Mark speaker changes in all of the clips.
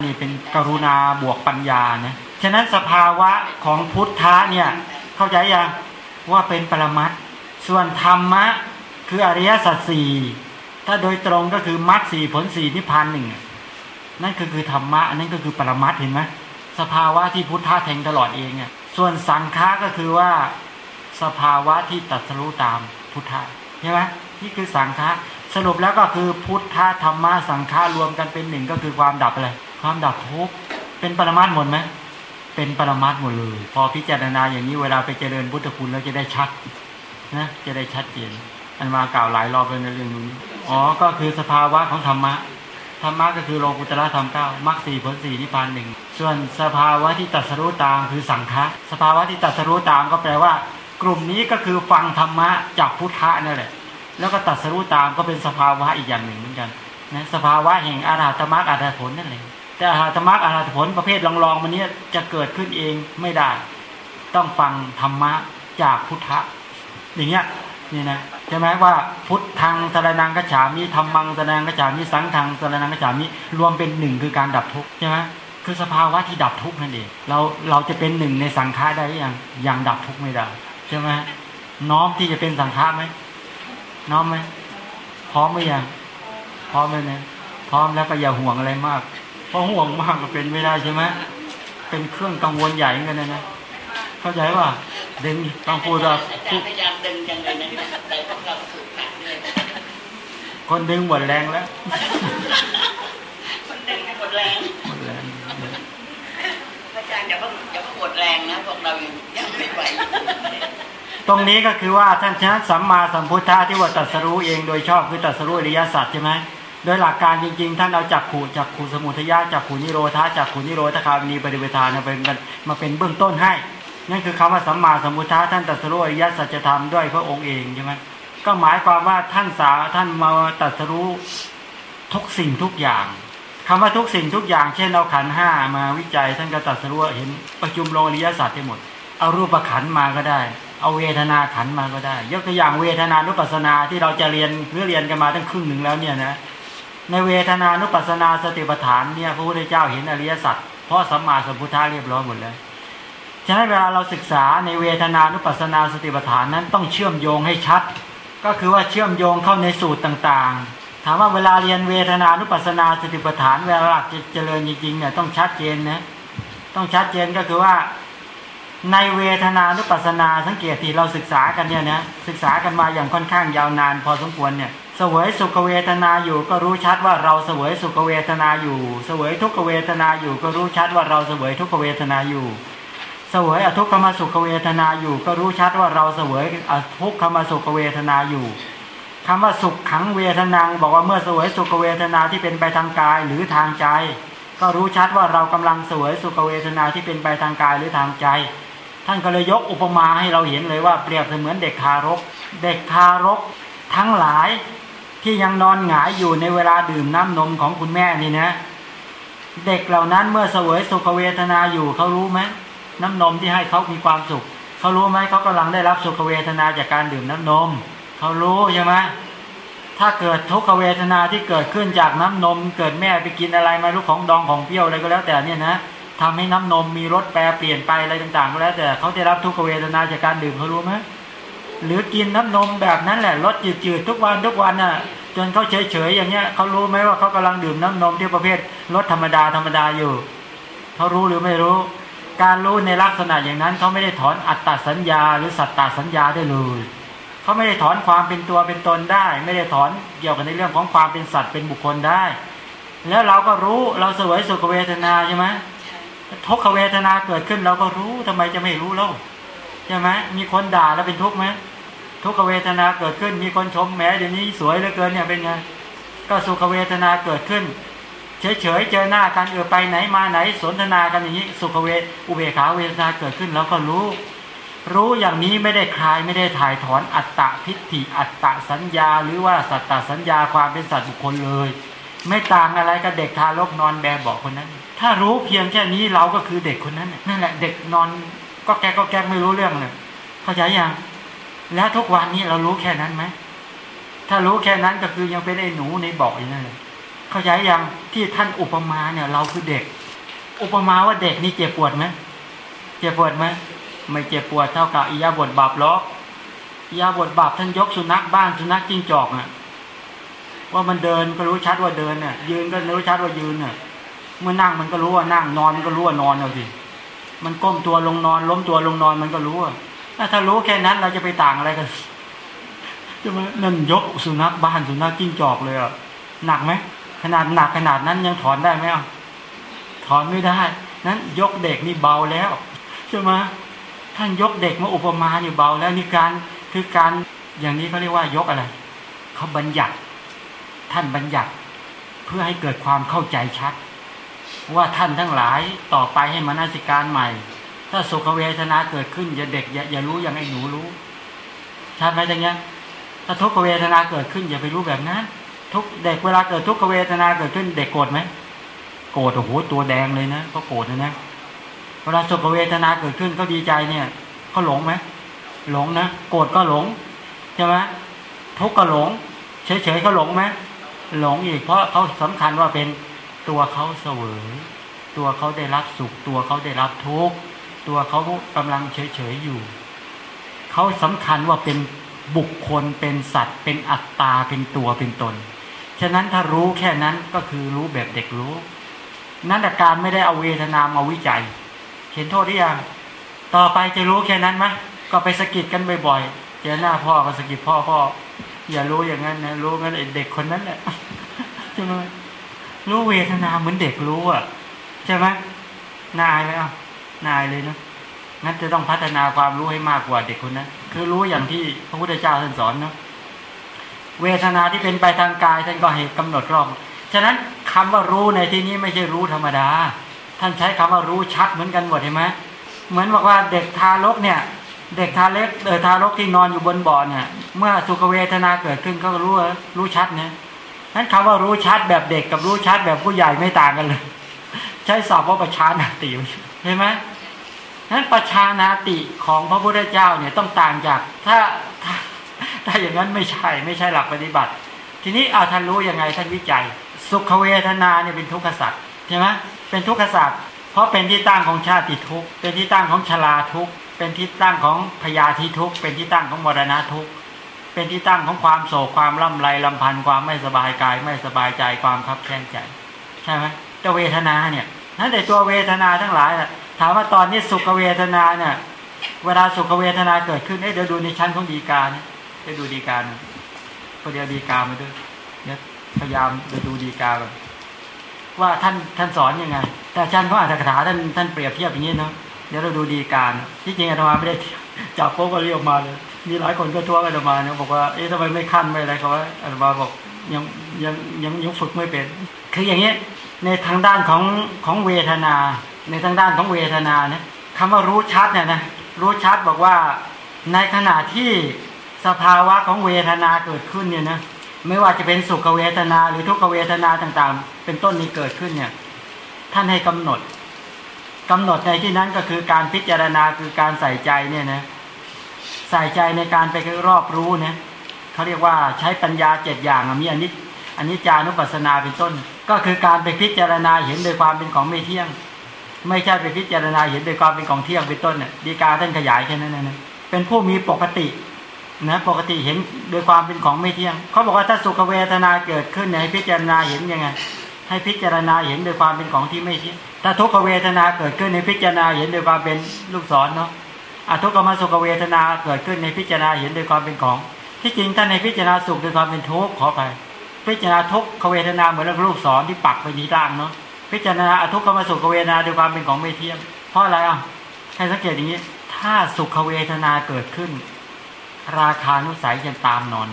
Speaker 1: นี่เป็นกรุณาบวกปัญญานะฉะนั้นสภาวะของพุทธะเนี่ยเข้าใจยังว่าเป็นปรมัตส่วนธรรมะคืออริยสัจสี่ถ้าโดยตรงก็คือมรรคสี่ผลสี่นิพพานหนึ่งนั่นก็คือธรรมะอันั่นก็คือปรมัตเห็นไหมสภาวะที่พุทธะแทงตลอดเองอะส่วนสังฆะก็คือว่าสภาวะที่ตัดสรู้ตามพุทธะใช่ไหมนี่คือสังฆะสรุปแล้วก็คือพุทธะธรรมะสังฆะรวมกันเป็นหนึ่งก็คือความดับอะไร ความดับทุกข์เป็นปรมัตถ์หมดไหมเป็นปรมัตถ์หมดเลย พอพิจารณาอย่างนี้เวลาไปเจริญพุทธคุณแล้วจะได้ชัดนะจะได้ชัดเจนอันมากล่าวหลายรอบเลยในเรื่องนี้อ๋อก็คือสภาวะของธรรมะธรรมะก็คือโลกุตระธรรมเก้ามรรคสี่ผลสี่นิพพานหนึ่งส่วนสภาวะที่ตัดสรู้ตามคือสังฆะสภาวะที่ตัดสรู้ตามก็แปลว่า กลุ่มนี้ก็คือฟังธรรมะจากพุทธะนั่นแหละ แล้วก็ตัดสรู้ตามก็เป็นสภาวะอีกอย่างหนึ่งเหมือนกันนะสภาวะแห่งอาราธมรรคอาราผลนั่นเอง แต่อาราธมรรคอาราผลประเภทลองๆมันนี้จะเกิดขึ้นเองไม่ได้ ต้องฟังธรรมะจากพุทธะอย่างเงี้ยนี่นะใช่ไหมว่าพุทธังสรนังกัจฉามิธรรมังสรนังกัจฉามิสังฆังสรนังกัจฉามิรวมเป็นหนึ่งคือการดับทุกข์ใช่ไหมคือสภาวะที่ดับทุกข์นั่นเองเราเราจะเป็นหนึ่งในสังขารได้หรือยังยังดับทุกข์ไม่ได้ใช่ไหมน้อมที่จะเป็นสังขารไหมน้อมไหมพร้อมไหมยังพร้อมไหมเนี่ยพร้อมแล้วก็อย่าห่วงอะไรมาก เพราะห่วงมากก็เป็นไม่ได้ใช่ไหมเป็นเครื่องกังวลใหญ่เหมือนกันนะนะเข้าใจว่าดึงต้องพูดว่า
Speaker 2: อาจารย์พยายามดึงจังเลยนะแต่พวกเราถูกขัดเลย
Speaker 1: คนดึงหมดแรงแล้ว
Speaker 2: มันดึงไปหมดแรง
Speaker 1: หมดแรง
Speaker 2: อาจารย์อย่าเพิ่งอย่าเพิ่งหมดแรงนะพวกเรายังยังไม่ไหว
Speaker 1: ตรงนี้ก็คือว่าท่านชนะสัมมาสัมพุทธะที่ว่าตรัสรู้เองโดยชอบคือตรัสรู้อริยสัจใช่ไหม โดยหลักการจริง ๆ ท่านเอาจักขู่จักขู่สมุทยะจักขู่นิโรธาจักขู่นิโรธคาวินีปฏิเวทานะเป็นกันมาเป็นเบื้องต้นให้ นั่นคือคำว่าสัมมาสัมพุทธะท่านตรัสรู้อริยสัจธรรมด้วยพระองค์เองใช่ไหมก็หมายความว่าท่านสาท่านมาตรัสรู้ทุกสิ่งทุกอย่างคำว่าทุกสิ่งทุกอย่าง เช่นเอาขันห้ามาวิจัยท่านก็ตรัสรู้เห็นประชุมโลอริยสัจได้หมด เอารูปขันมาก็ได้ เอาเวทนาขันมาก็ได้ ยกตัวอย่างเวทนานุปัสสนาที่เราจะเรียนหรือเรียนกันมาตั้งครึ่งหนึ่งแล้วเนี่ยนะ ในเวทนานุปัสสนาสติปัฏฐานเนี่ยพระพุทธเจ้าเห็นอริยสัจเพราะสัมมาสัมพุทธะเรียบร้อยหมดแล้วฉะนั้นเวลาเราศึกษาในเวทนานุปัสสนาสติปัฏฐานนั้นต้องเชื่อมโยงให้ชัด ก็คือว่าเชื่อมโยงเข้าในสูตรต่างๆ ถามว่าเวลาเรียนเวทนานุปัสสนาสติปัฏฐานเวลาหลักจะเจริญจริงๆเนี่ยต้องชัดเจนนะต้องชัดเจนก็คือว่าในเวทนานุปัสสนาสังเกตที่เราศึกษากันเนี่ยนะศึกษากันมาอย่างค่อนข้างยาวนานพอสมควรเนี่ย สวยสุขเวทนาอยู่ก็รู้ชัดว่าเราเสวยสุขเวทนาอยู่ เสวยทุกขเวทนาอยู่ก็รู้ชัดว่าเราเสวยทุกขเวทนาอยู่ เสวยอทุกขมสุขเวทนาอยู่ ก็รู้ชัดว่าเราเสวยอทุกขมสุขเวทนาอยู่คำว่าสุขขังเวทนาบอกว่าเมื่อเสวยสุขเวทนาที่เป็นไปทางกายหรือทางใจ ก็รู้ชัดว่าเรากำลังเสวยสุขเวทนาที่เป็นไปทางกายหรือทางใจ ท่านก็เลยยกอุปมาให้เราเห็นเลยว่าเปรียบเสมือนเด็กทารก เด็กทารกทั้งหลาย ที่ยังนอนหงายอยู่ในเวลาดื่มน้ำนมของคุณแม่นี่นะ เด็กเหล่านั้นเมื่อเสวยสุขเวทนาอยู่เขารู้ไหมน้ำนมที่ให้เขามีความสุขเขารู้ไหมเขากำลังได้รับสุขเวทนาจากการดื่มน้ำนมเขารู้ใช่ไหมถ้าเกิดทุกขเวทนาที่เกิดขึ้นจากน้ำนม เกิดแม่ไปกินอะไรมาลูกของดองของเปรี้ยวอะไรก็แล้วแต่เนี่ยนะทำให้น้ำนมมีรสแปรเปลี่ยนไปอะไรต่างๆ ก็แล้วแต่เขาได้รับทุกขเวทนาจากการดื่มเขารู้ไหม หรือกินน้ำนมแบบนั้นแหละรสจืดๆทุกวันทุกวันน่ะ จนเขาเฉยๆอย่างเงี้ยเขารู้ไหมว่าเขากำลังดื่มน้ำนมที่ประเภทรสธรรมดาธรรมดาอยู่เขารู้หรือไม่รู้ การรู้ในลักษณะอย่างนั้นเขาไม่ได้ถอนอัตตสัญญา หรือสัตตสัญญาได้เลยเขาไม่ได้ถอนความเป็นตัวเป็นตนได้ ไม่ได้ถอนเกี่ยวกับในเรื่องของความเป็นสัตว์เป็นบุคคลได้ แล้วเราก็รู้เราเสวยสุขเวทนาใช่ไหมทุกขเวทนาเกิดขึ้นเราก็รู้ทำไมจะไม่รู้เล่า ใช่ไหมมีคนด่าแล้วเป็นทุกข์ไหมทุกขเวทนาเกิดขึ้น มีคนชมแหมเดี๋ยวนี้สวยเหลือเกินเนี่ยเป็นไงก็สุขเวทนาเกิดขึ้น เฉยๆเจอหน้ากันเออไปไหนมาไหนสนทนากันอย่างนี้ สุขเวทอุเบขาเวทนาเกิดขึ้นเราก็รู้ รู้อย่างนี้ไม่ได้คลายไม่ได้ถ่ายถอนอัตตะทิฏฐิอัตตะสัญญา หรือว่าสัตตสัญญาความเป็นสัตว์บุคคลเลย ไม่ต่างอะไรกับเด็กทารกนอนแบบบอกคนนั้น ถ้ารู้เพียงแค่นี้เราก็คือเด็กคนนั้นนั่นแหละเด็กนอน ก็แกก็แกไม่รู้เรื่องเลยเข้าใจยังแล้วทุกวันนี้เรารู้แค่นั้นไหมถ้ารู้แค่นั้นก็คือยังเป็นไอ้หนูในบาะอย่างนั้นเลยเข้าใจยังที่ท่านอุปมาเนี่ย เราคือเด็ก อุปมาว่าเด็กนี่เจ็บปวดไหมเจ็บปวดไหมไม่เจ็บปวดเท่ากับอียาบทบาปล้อียาบทบาปท่านยกสุนัขบ้านสุนัขจิ้งจอกอะ ว่ามันเดินก็รู้ชัดว่าเดินเน่ยยืนก็รู้ชัดว่ายืนเน่ยเมื่อนั่งมันก็รู้ว่านั่งนอนมันก็รู้ว่านอนเอาสิ มันก้มตัวลงนอน ล้มตัวลงนอนมันก็รู้อะถ้ารู้แค่นั้นเราจะไปต่างอะไรกันจะมานั่นยกสุนัขบ้านสุนัขจิ้งจอกเลยอะหนักไหมขนาดหนักขนาดนั้นยังถอนได้ไหมอะถอนไม่ได้ นั้นยกเด็กนี่เบาแล้วใช่ไหมท่านยกเด็กมาอุปมาอยู่เบาแล้วนี่การคือการอย่างนี้เขาเรียกว่ายกอะไรเขาบัญญัติ ท่านบัญญัติ เพื่อให้เกิดความเข้าใจชัด ว่าท่านทั้งหลายต่อไปให้มานาสิการใหม่ ถ้าสุขเวทนาเกิดขึ้น อย่าเด็กอย่าอย่ารู้อย่างไอ้หนูรู้ใชัดไหมอย่างเงี้ยถ้าทุกขเวทนาเกิดขึ้น อย่าไปรู้แบบนั้นทุกเด็กเวลาเกิดทุกขเวทนาเกิดขึ้น เด็กโกรธไหมโกรธโอ้โหตัวแดงเลยนะก็โกรธนะนะเวลาสุขเวทนาเกิดขึ้นเขาดีใจเนี่ยเขาหลงไหมหลงนะโกรธก็หลงใช่ไหมทุกข์ก็หลง เฉยๆเขาหลงไหมหลงอีกเพราะเขาสำคัญว่าเป็น ตัวเขาเสวย ตัวเขาได้รับสุข ตัวเขาได้รับทุกข์ตัวเขากำลังเฉยๆอยู่ เขาสำคัญว่าเป็นบุคคลเป็นสัตว์ เป็นอัตตาเป็นตัวเป็นตน ฉะนั้นถ้ารู้แค่นั้นก็คือรู้แบบเด็กรู้ นั่นแต่การไม่ได้เอาเวทนามาวิจัย เห็นโทษหรือยังต่อไปจะรู้แค่นั้นไหมก็ไปสกิดกันบ่อยๆเจอหน้าพ่อก็สกิดพ่อพ่ออย่ารู้อย่างนั้นนะรู้งั้นเด็กคนนั้นแหละใช่ไหม รู้เวทนาเหมือนเด็กรู้อะใช่ไหมนายไหมอะนายเลยนะงั้นจะต้องพัฒนาความรู้ให้มากกว่าเด็กคนนั้นคือรู้อย่างที่พระพุทธเจ้าท่านสอนเนาะเวทนาที่เป็นไปทางกายท่านก็ให้กำหนดรอบฉะนั้นคำว่ารู้ในที่นี้ไม่ใช่รู้ธรรมดา ท่านใช้คำว่ารู้ชัดเหมือนกันหมดเห็นไหมเหมือนบอกว่าเด็กทารกเนี่ย เด็กทารกเออทารกที่นอนอยู่บนบ่อเนี่ย เมื่อสุขเวทนาเกิดขึ้นก็รู้รู้ชัดนะ นั้นคำว่ารู้ชัดแบบเด็กกับรู้ชัดแบบผู้ใหญ่ไม่ต่างกันเลย ใช้ศัพท์ว่าประชานาติเห็นไหมนั้นประชานาติของพระพุทธเจ้าเนี่ยต้องต่างจากถ้าถ้าถ้าอย่างนั้นไม่ใช่ไม่ใช่หลักปฏิบัติ ทีนี้เอาท่านรู้ยังไงท่านวิจัย สุขเวทนาเนี่ยเป็นทุกขสัตว์ใช่ไหมเป็นทุกขสัตว์เพราะเป็นที่ตั้งของชาติทุกเป็นที่ตั้งของชราทุกเป็นที่ตั้งของพยาธิทุกเป็นที่ตั้งของมรณะทุก เป็นที่ตั้งของความโศกความล่ำไรลำพันธ์ความไม่สบายกาย ไม่สบายใจความคับแค้นใจ ใช่ไหมตัวเวทนาเนี่ยนั่นแต่ตัวเวทนาทั้งหลายนะถามว่าตอนนี้สุขเวทนาเนี่ย เวลาสุขเวทนาเกิดขึ้นเดี๋ยวดูในชั้นของดีกาเนี่ยเดี๋ยวดูดีกานะก็เดี๋ยวดีกามาด้วยเนี่ยพยายามจะดูดีกาแบบว่าท่านท่านสอนยังไง แต่อาจารย์เขาอ่านคาถาท่านท่านเปรียบเทียบอย่างนี้เนาะเดี๋ยวเราดูดีการที่จริงอาตมาไม่ได้จับโป๊กก็เรียกมาเลย มีหลายคนก็ท้วอาตมาเนี่ยบอกว่าเอ๊ะทำไมไม่ขั้นไม่อะไรเขาว่าอาตมาบอกยังยังยังยังฝึกไม่เป็น คืออย่างนี้ในทางด้านของของเวทนา ในทางด้านของเวทนาเนี่ยคำว่ารู้ชัดเนี่ยนะรู้ชัดบอกว่าในขณะที่สภาวะของเวทนาเกิดขึ้นเนี่ยนะไม่ว่าจะเป็นสุขเวทนาหรือทุกขเวทนาต่างๆ เป็นต้นนี้เกิดขึ้นเนี่ยท่านให้กำหนดกำหนดในที่นั้นก็คือการพิจารณาคือการใส่ใจเนี่ยนะ ใส่ใจในการไปรอบรู้เนี่ยเขาเรียกว่าใช้ปัญญาเจ็ดอย่างมีอันนี้อันนี้จานุปัสสนาเป็นต้น ก็คือการไปพิจารณาเห็นโดยความเป็นของไม่เที่ยง ไม่ใช่ไปพิจารณาเห็นโดยความเป็นของเที่ยงเป็นต้นเนี่ยดีกาท่านขยายแค่นั้นนะเป็นผู้มีปกตินะปกติเห็นโดยความเป็นของไม่เที่ยงเขาบอกว่าถ้าสุขเวทนาเกิดขึ้นเนี่ยให้พิจารณาเห็นยังไงให้พิจารณาเห็นโดยความเป็นของที่ไม่เที่ยงถ้าทุกขเวทนาเกิดขึ้นในพิจารณาเห็นโดยความเป็นลูกศรเนาะ อทุกขมสุขเวทนาเกิดขึ้นในพิจารณาเห็นโดยความเป็นของ ที่จริงท่านในพิจารณาสุขโดยความเป็นทุกข์ขอไปพิจารณาทุกขเวทนาเหมือนลูกศรที่ปักไปที่ล่างเนาะพิจารณาอทุกขมสุขเวทนาโดยความเป็นของไม่เที่ยงเพราะอะไรอะให้สังเกตอย่างนี้ ถ้าสุขเวทนาเกิดขึ้น ราคานุสัยจะตามนอน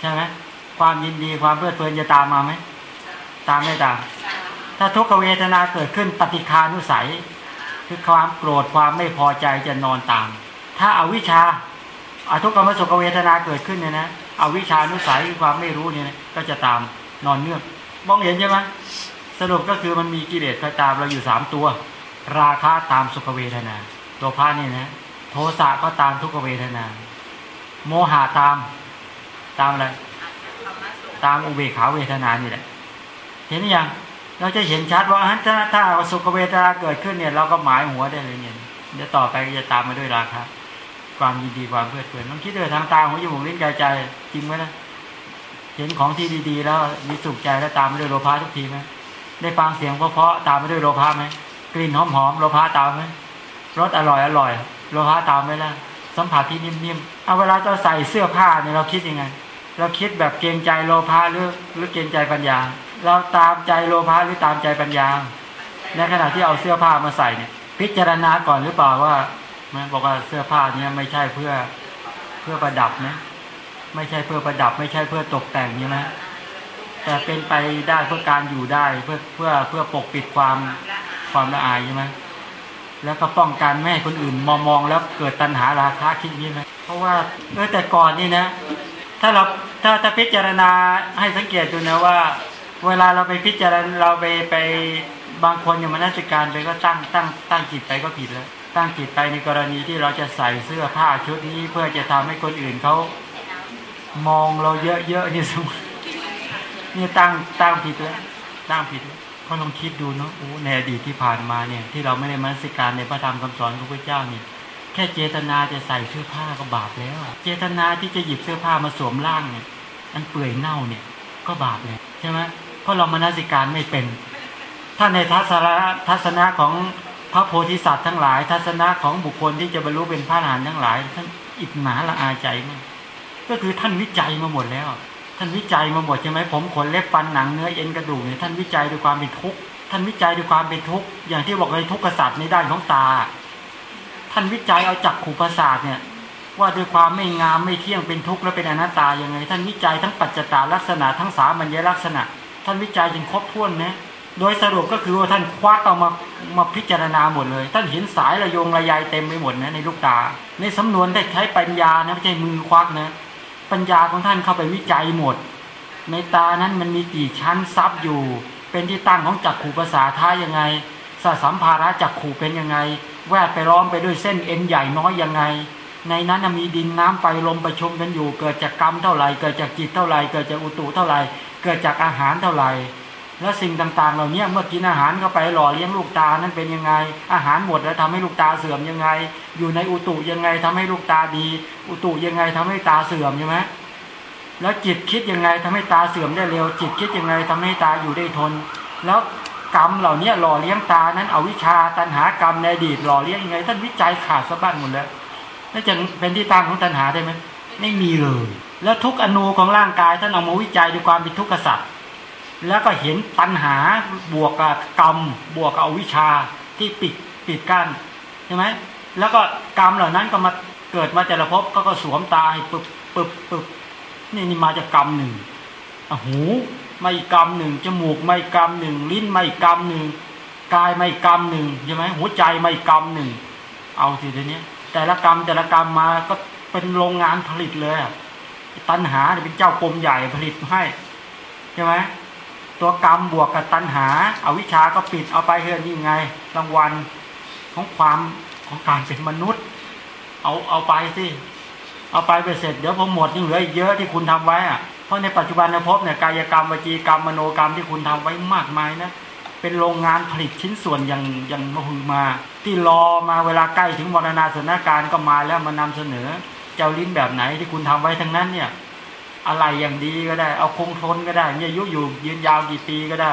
Speaker 1: ใช่ไหมความยินดีความเพลิดเพลินจะตามมาไหมตามไม่ตาม ถ้าทุกขเวทนาเกิดขึ้นปฏิคานุสัย คือความโกรธความไม่พอใจจะนอนตาม ถ้าอาวิชชาอาทุกขมสุขเวทนาเกิดขึ้นเนี่ยนะอวิชานุสัยคือความไม่รู้เนี่ยนะก็จะตามนอนเนื่องมองเห็นใช่ไหมสรุปก็คือมันมีกิเลสคอยตามเราอยู่สามตัว ราคะตามสุขเวทนา ตัวพระนี่นะ โทสะก็ตามทุกขเวทนา โมหะตามตามอะไรตามอุเบกขาเวทนานี่แหละ เห็นหรือยัง เราจะเห็นชัดว่าถ้าถ้าสุขเวทนาเกิดขึ้นเนี่ย เราก็หมายหัวได้เลยเนี่ยเดี๋ยวต่อไปก็จะตามมาด้วยราคะความยินดีความเพลิดเพลินต้องคิดด้วยทางตาหูจมูกลิ้นกายใจจริงไหมนะเห็นของที่ดีๆ แล้วมีสุขใจแล้วตามมาด้วยโลภะทุกทีไหมได้ฟังเสียงเพราะๆตามมาด้วยโลภะไหมกลิ่นหอมๆโลภะตามไหมรสอร่อยอร่อยโลภะตามไหมล่ะสัมผัสที่นิ่มๆเอาเวลาเราใส่เสื้อผ้าเนี่ยเราคิดยังไง เราคิดแบบเกรงใจโลภะหรือหรือเกรงใจปัญญา เราตามใจโลภะหรือตามใจปัญญา ในขณะที่เอาเสื้อผ้ามาใส่เนี่ย พิจารณาก่อนหรือเปล่าว่ามันบอกว่าเสื้อผ้าเนี่ยไม่ใช่เพื่อเพื่อประดับนะไม่ใช่เพื่อประดับ ไม่ใช่เพื่อตกแต่งใช่ไหมแต่เป็นไปได้เพื่อการอยู่ได้เพื่อเพื่อเพื่อปกปิดความความละอายใช่ไหมแล้วก็ป้องกันไม่ให้คนอื่นมองมองแล้วเกิดตัณหาราคะคิดนี้ไหมเพราะว่าเออแต่ก่อนนี่นะ ถ้าเราถ้าถ้าพิจารณาให้สังเกตดูนะว่า เวลาเราไปพิจารณาเราไปไปบางคนอย่างมนสิการไปก็ตั้งตั้งตั้งจิตไปก็ผิดแล้ว ตั้งจิตไปในกรณีที่เราจะใส่เสื้อผ้าชุดนี้เพื่อจะทำให้คนอื่นเขามองเราเยอะๆนี่สมนี่ตั้งตั้งผิดแล้วตั้งผิดแล้วก็ลองคิดดูเนาะในอดีตที่ผ่านมาเนี่ย ที่เราไม่ได้มนสิการในพระธรรมคำสอนของพระเจ้านี่ แค่เจตนาจะใส่เสื้อผ้าก็บาปแล้ว เจตนาที่จะหยิบเสื้อผ้ามาสวมร่างเนี่ยอันเปื่อยเน่าเนี่ยก็บาปเลยใช่ไหมเพราะเรามนสิการไม่เป็น ถ้าในทัศนะทัศนะของพระโพธิสัตว์ทั้งหลาย ทัศนะของบุคคลที่จะบรรลุเป็นพระอรหันต์ทั้งหลายท่านอิจฉาละอาใจมากก็คือท่านวิจัยมาหมดแล้ว ท่านวิจัยมาหมดใช่ไหมผมขนเล็บฟันหนังเนื้อเอ็นกระดูกเนี่ยท่านวิจัยด้วยความเป็นทุกข์ท่านวิจัยด้วยความเป็นทุกข์อย่างที่บอกเลยทุกข์กษัตริย์ในด้านของตา ท่านวิจัยเอาจักขู่ประสาทเนี่ยว่าด้วยความไม่งามไม่เที่ยงเป็นทุกข์และเป็นอนัตตายังไง ท่านวิจัยทั้งปัจจตาลักษณะทั้งสามัญลักษณะ ท่านวิจัยจนครบถ้วนนะโดยสรุปก็คือว่าท่านควักเอามามาพิจารณาหมดเลย ท่านเห็นสายระยงระยายเต็มไปหมดนะในลูกตา ในสำนวนได้ใช้ปัญญานะไม่ใช่มือควักนะปัญญาของท่านเข้าไปวิจัยหมด ในตานั้นมันมีกี่ชั้นซับอยู่ เป็นที่ตั้งของจักขู่ภาษาท่ายังไงสสัมภาระจักขู่เป็นยังไง แวดไปล้อมไปด้วยเส้นเอ็นใหญ่น้อยยังไง ในนั้นมีดินน้ำไฟลมประชุมกันอยู่ เกิดจากกรรมเท่าไหร่เกิดจากจิตเท่าไหร่เกิดจากอุตุเท่าไหร่เกิดจากอาหารเท่าไหร่และสิ่งต่างๆ เหล่านี้เมื่อกินอาหารเข้าไปหล่อเลี้ยงลูกตานั้นเป็นยังไง อาหารหมดแล้วทำให้ลูกตาเสื่อมยังไง อยู่ในอุตุยังไงทำให้ลูกตาดี อุตุยังไงทำให้ตาเสื่อมใช่ไหมแล้วจิตคิดยังไงทำให้ตาเสื่อมได้เร็ว จิตคิดยังไงทำให้ตาอยู่ได้ทน แล้ว กรรมเหล่านี้หล่อเลี้ยงตานั้นอวิชาตัณหากรรมในอดีตหล่อเลี้ยงยังไง ท่านวิจัยขาดสะบั้นหมดแล้วแล้วจะเป็นที่ตั้งของตัณหาได้ไหมไม่มีเลย แล้วทุกอนูของร่างกายท่านเอามาวิจัยด้วยความเป็นทุกข์กษัตริย์แล้วก็เห็นตัณหาบวกกับกรรม บวกกับอวิชชาที่ปิดปิดกั้นใช่ไหมแล้วก็กรรมเหล่านั้นก็มาเกิดมาแต่ละภพก็ก็สวมตาให้ปึบปึบปึบนี่นี่มาจากกรรมหนึ่งอะหู ไม่กรรมหนึ่งจมูกไม่กรรมหนึ่งลิ้นไม่กรรมหนึ่งกายไม่กรรมหนึ่งใช่ไหมหัวใจไม่กรรมหนึ่งเอาทีเดี๋ยวนี้แต่ละกรรมแต่ละกรรมมาก็เป็นโรงงานผลิตเลยตัณหาเป็นเจ้ากรมใหญ่ผลิตให้ใช่ไหมตัวกรรมบวกกับตัณหาอาวิชชาก็ปิดเอาไปเฮือนยังไง รางวัลของความของการเป็นมนุษย์ เอาเอาไปสิเอาไปไปเสร็จเดี๋ยวพอหมดยังเหลืออีกเยอะที่คุณทำไว้อะ เพราะในปัจจุบันในภพเนี่ยกายกรรมวจีกรรมมโนกรรมที่คุณทำไว้มากมายนะเป็นโรงงานผลิตชิ้นส่วนอย่างอย่างมหือมา ที่รอมาเวลาใกล้ถึงมรณาสถานการณ์ก็มาแล้วมานำเสนอ เจ้าลิ้นแบบไหนที่คุณทำไว้ทั้งนั้นเนี่ยอะไรอย่างดีก็ได้ เอาคงทนก็ได้มีอายุอยู่ยืนยาวกี่ปีก็ได้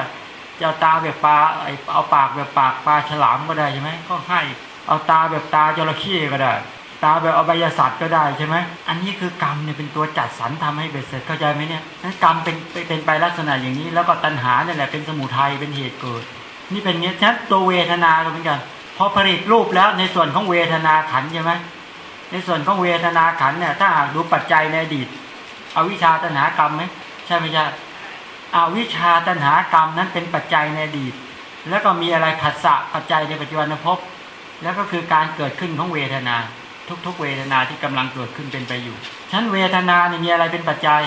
Speaker 1: จะเอาตาแบบปลาไอเอาปากแบบปากปลาฉลามก็ได้ใช่ไหมก็ให้ เอาตาแบบตาจระเข้ก็ได้ ตาแบบอบายสัตว์ก็ได้ใช่ไหมอันนี้คือกรรมเนี่ยเป็นตัวจัดสรรทำให้เบ็ดเสร็จเข้าใจไหมเนี่ยนั้นกรรมเป็นเป็นไปลักษณะอย่างนี้ แล้วก็ตัณหาเนี่ยแหละเป็นสมุทัยเป็นเหตุเกิด นี่เป็นเงี้ยฉะนั้นตัวเวทนาก็เหมือนกันพอผลิตรูปแล้วในส่วนของเวทนาขันใช่ไหมในส่วนของเวทนาขันเนี่ยถ้าหากดูปัจจัยในอดีตอวิชชาตัณหากรรมไหมใช่ไหมใช่อวิชชาตัณหากรรมนั้นเป็นปัจจัยในอดีต แล้วก็มีอะไรผัสสะปัจจัยในปัจจุบันภพแล้วก็คือการเกิดขึ้นของเวทนา ทุก ๆ เวทนาที่กำลังเกิดขึ้นเป็นไปอยู่ฉะนั้นเวทนาเนี่ยมีอะไรเป็นปัจจัย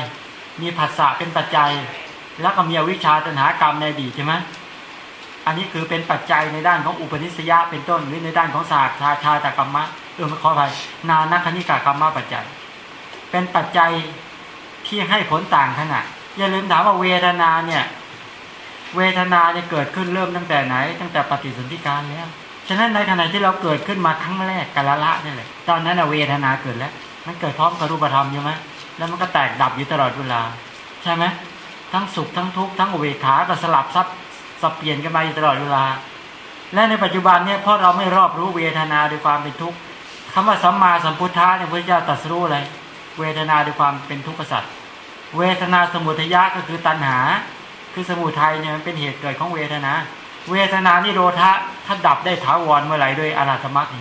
Speaker 1: มีผัสสะเป็นปัจจัย แล้วก็มีวิชาตัณหากรรมในอดีตใช่ไหมอันนี้คือเป็นปัจจัยในด้านของอุปนิสัยะเป็นต้นหรือในด้านของศาสตร์ชาชาตกรรมะเออไม่ขออภัยนานัคณิกากรรมะปัจจัย เป็นปัจจัยที่ให้ผลต่างขนาดอย่าลืมถามว่าเวทนาเนี่ย เวทนาเนี่ยเกิดขึ้นเริ่มตั้งแต่ไหน ตั้งแต่ปฏิสนธิการแล้ว ฉะนั้นในขณะที่เราเกิดขึ้นมาครั้งแรกกาละละนี่แหละ ตอนนั้นเวทนาเกิดแล้ว มันเกิดพร้อมกับรูปธรรมใช่ไหมแล้วมันก็แตกดับอยู่ตลอดเวลา ใช่ไหมทั้งสุขทั้งทุกข์ทั้งเบกขาก็สลับซับสับเปลี่ยนกันมาอยู่ตลอดเวลา และในปัจจุบันเนี่ยเพราะเราไม่รอบรู้เวทนาด้วยความเป็นทุกข์คำว่าสัมมาสัมพุทธะเนี่ยพระเจ้าตรัสรู้อะไรเวทนาด้วยความเป็นทุกข์กษัตริย์เวทนาสมุทัยะก็คือตัณหา คือสมุทัยเนี่ยมันเป็นเหตุเกิดของเวทนา เวทนานิโรธะถ้าดับได้ถาวรเมื่อไหร่ด้วยอรหัตมรรค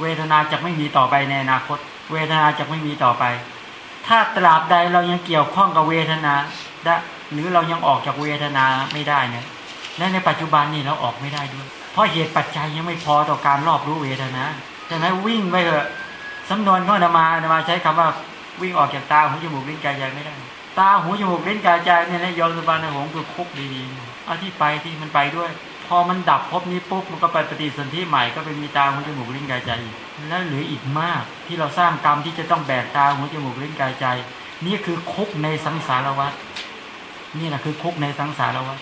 Speaker 1: เวทนาจะไม่มีต่อไปในอนาคต เวทนาจะไม่มีต่อไป ถ้าตราบใดเรายังเกี่ยวข้องกับเวทนาได้หรือเรายังออกจากเวทนาไม่ได้เนี่ยและในปัจจุบันนี่เราออกไม่ได้ด้วย เพราะเหตุปัจจัยยังไม่พอต่อการรอบรู้เวทนาใช่ไหมวิ่งไปเถอะสำนวนก็นมานามาใช้คำว่าวิ่งออกจากตาหูจมูกลิ้นกายใจไม่ได้ ตาหูจมูกลิ้นกายใจเนี่ยนะยอมสบานหงส์คือคุกดีๆเอาที่ไปที่มันไปด้วย พอมันดับภพนี้ปุ๊บมันก็ไปปฏิสนธิใหม่ก็ไปมีตาหูจมูกลิ้นกายใจอีกแล้วเหลืออีกมากที่เราสร้างกรรมที่จะต้องแบกตาหูจมูกลิ้นกายใจ นี่คือคุกในสังสารวัฏนี่แหละคือคุกในสังสารวัฏ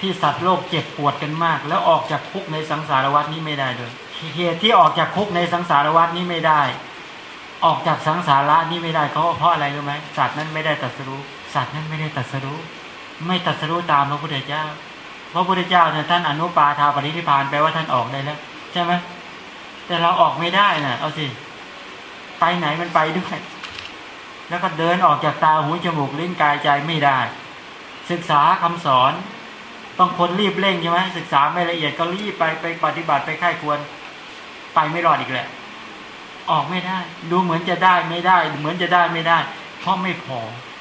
Speaker 1: ที่สัตว์โลกเจ็บปวดกันมาก แล้วออกจากคุกในสังสารวัฏนี้ไม่ได้เลยเหตุที่ออกจากคุกในสังสารวัฏนี้ไม่ได้ ออกจากสังสาระนี่ไม่ได้เขาเพราะอะไรรู้ไหมสัตว์นั้นไม่ได้ตรัสรู้สัตว์นั้นไม่ได้ตรัสรู้ไม่ตรัสรู้ตามพระพุทธเจ้า พระพุทธเจ้าเนี่ยท่านอนุปาทาปริธิพานแปลว่าท่านออกได้แล้วใช่ไหมแต่เราออกไม่ได้น่ะ เอาสิไปไหนมันไปด้วยแล้วก็เดินออกจากตาหูจมูกลิ้นกายใจไม่ได้ ศึกษาคำสอน ต้องคนรีบเร่งใช่ไหมศึกษาไม่ละเอียดก็รีบไปไปปฏิบัติไปค่ายควร ไปไม่รอดอีกแหละ ออกไม่ได้ ดูเหมือนจะได้ไม่ได้ เหมือนจะได้ไม่ได้เพราะไม่พอ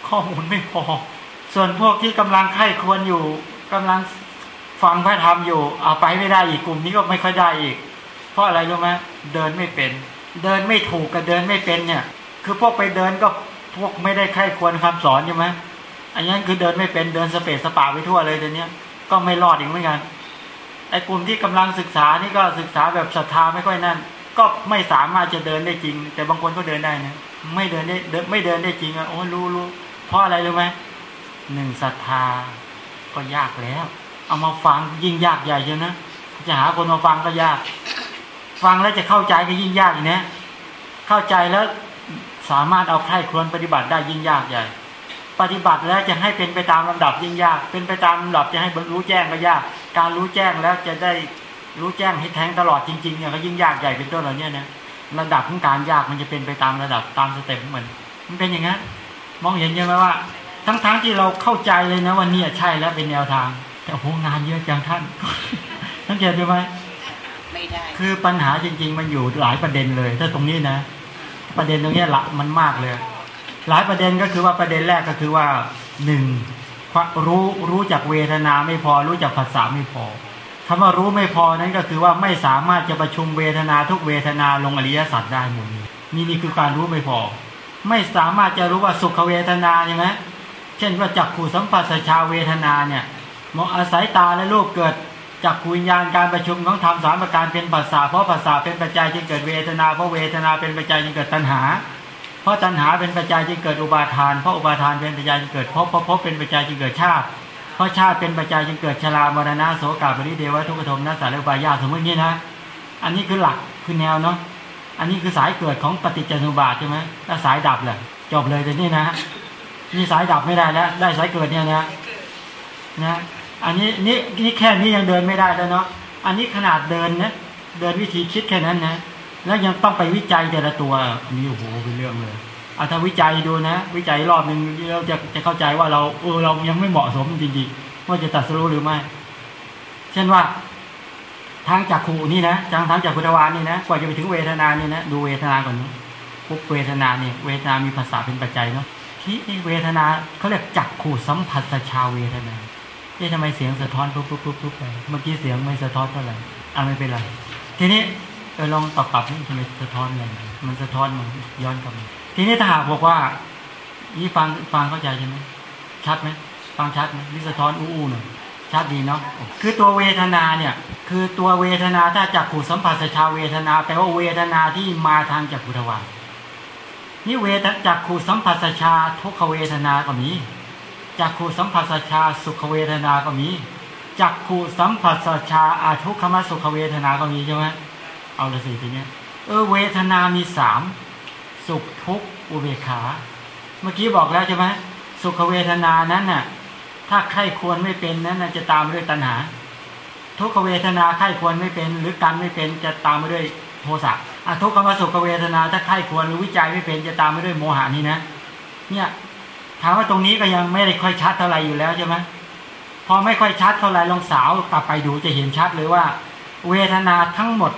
Speaker 1: ข้อมูลไม่พอ ส่วนพวกที่กำลังไข้ควรอยู่กำลัง ฟังพระธรรมอยู่เอาไปไม่ได้อีกกลุ่มนี้ก็ไม่ค่อยได้อีก เพราะอะไรรู้ไหมเดินไม่เป็น เดินไม่ถูกกับเดินไม่เป็นเนี่ย คือพวกไปเดินก็พวกไม่ได้ไข้ควรคำสอนใช่ไหมอันนั้นคือเดินไม่เป็นเดินสเปซสปาไปทั่วเลยเดี๋ยวนี้ก็ไม่รอดอีกเหมือนกันไอ้กลุ่มที่กำลังศึกษานี่ก็ศึกษาแบบศรัทธาไม่ค่อยนั่น ก็ไม่สามารถจะเดินได้จริง แต่บางคนก็เดินได้นะไม่เดินได้เดินไม่เดินได้จริงอะโอ้รู้รู้เพราะอะไรรู้ไหมหนึ่งศรัทธาก็ยากแล้ว เอามาฟังยิ่งยากใหญ่เชียนะจะหาคนมาฟังก็ยาก ฟังแล้วจะเข้าใจก็ยิ่งยากอีกนะเข้าใจแล้วสามารถเอาใคร่ควญปฏิบัติได้ยิ่งยากใหญ่ ปฏิบัติแล้วจะให้เป็นไปตามลำดับยิ่งยาก เป็นไปตามลำดับจะให้บรรลุแจ้งก็ยาก การรู้แจ้งแล้วจะได้รู้แจ้งให้แทงตลอดจริงๆเนี่ยก็ยิ่งยากใหญ่เป็นต้นเหล่านี้นะระดับของการยากมันจะเป็นไปตามระดับตามสเต็ปของมัน มันเป็นอย่างนั้นมองเห็นใช่ไหมว่า ทั้งๆทที่เราเข้าใจเลยนะว่านี่ใช่แล้วเป็นแนวทาง แต่โหงานเยอะจังท่านสังเกตดูไหม
Speaker 2: ไม่ได้
Speaker 1: คือปัญหาจริง ๆ มันอยู่หลายประเด็นเลย ถ้าตรงนี้นะ ประเด็นตรงเนี้ยละมันมากเลย หลายประเด็นก็คือว่าประเด็นแรกก็คือว่าหนึ่งรู้รู้จักเวทนาไม่พอ รู้จักภาษาไม่พอคำว่ารู้ไม่พอนั้นก็คือว่าไม่สามารถจะประชุมเวทนาทุกเวทนาลงอริยสัจได้หมดนี่นี่คือการรู้ไม่พอ ไม่สามารถจะรู้ว่าสุขเวทนาใช่ไหมเช่นว่าจักขู่สัมผัสชาเวทนาเนี่ย มองอาศัยตาและรูปเกิดจากขูวิญญาณการประชุมของธรรมสามประการเป็นภาษาเพราะภาษาเป็นปัจจัยจึงเกิดเวทนาเพราะเวทนาเป็นปัจจัยจึงเกิดตัณหา เพราะตัณหาเป็นปัจจัยจึงเกิดอุปาทาน เพราะอุปาทานเป็นปัจจัยจึงเกิดภพเพราะภพเป็นปัจจัยจึงเกิดชาติ เพราะชาติเป็นปัจจัยจึงเกิดชรามรณะโสกาปริเดวะทุกขโทมนัสสารอุปายาสมมตินี้นะ อันนี้คือหลักคือแนวเนาะอันนี้คือสายเกิดของปฏิจจสมุปบาทใช่ไหมแล้วสายดับแหละจบเลยแต่นี่นะนี่สายดับไม่ได้แล้ว ได้สายเกิดเนี่ยนะนะ อันนี้นี่นี่แค่นี้ยังเดินไม่ได้แล้วเนาะอันนี้ขนาดเดินนะเดินวิธีคิดแค่นั้นนะแล้วยังต้องไปวิจัยแต่ละตัวอันนี้โอ้โหเป็นเรื่องเลยอาถ้าวิจัยดูนะ วิจัยรอบหนึ่งเราจะจะเข้าใจว่าเราเออเรายังไม่เหมาะสมจริงๆว่าจะตัดสู้หรือไม่ เช่นว่าทางจักขูนี่นะทางทางจักขุทวานี่นะกว่าจะไปถึงเวทนานี่นะดูเวทนาก่อนนะปุ๊บเวทนาเนี่ยเวทนามีภาษาเป็นปัจจัยเนาะที่เวทนาเขาเรียกจักขู่สัมผัสชาเวทนา เอ๊ะทำไมเสียงสะท้อนปุ๊บปุ๊บปุ๊บปุ๊บไป เมื่อกี้เสียงไม่สะท้อนเท่าไหร่อะไม่เป็นไร ทีนี้เออลองปรับปรับนี่ทำไมสะท้อนอะไรมันสะท้อนมันย้อนกลับมาทีนี้ถ้าหากบอกว่านี่ฟังฟังเข้าใจใช่ไหมชัดไหมฟังชัดไหมนี่สะท้อนอู้อู้หน่อยชัดดีเนาะคือตัวเวทนาเนี่ย คือตัวเวทนาถ้าจากขูสัมผัสชาเวทนาแปลว่าเวทนาที่มาทางจากขุทวารนี่เวทจากขูสัมผัสชาทุกขเวทนาก็มี จากขูสัมผัสชาสุขเวทนาก็มีจักขุสัมผัสชาอาทุกขมสุขเวทนาก็มีใช่ไหมเอาละสิทีเนี้ยเออเวทนามีสามสุขทุกข์อุเบกขา เมื่อกี้บอกแล้วใช่ไหมสุขเวทนานั้นน่ะ ถ้าใครควรไม่เป็นนั้นน่ะจะตามมาด้วยตัณหา ทุกขเวทนาใครควรไม่เป็น หรือการไม่เป็นจะตามมาด้วยโทสะอทุกขมสุขเวทนาถ้าใครควรหรือวิจัยไม่เป็นจะตามมาด้วยโมหานี่นะ เนี่ย ถามว่าตรงนี้ก็ยังไม่ได้ค่อยชัดเท่าไหร่อยู่แล้วใช่ไหมพอไม่ค่อยชัดเท่าไหร่ลองสาวกลับไปดูจะเห็นชัดเลยว่า เวทนาทั้งหมด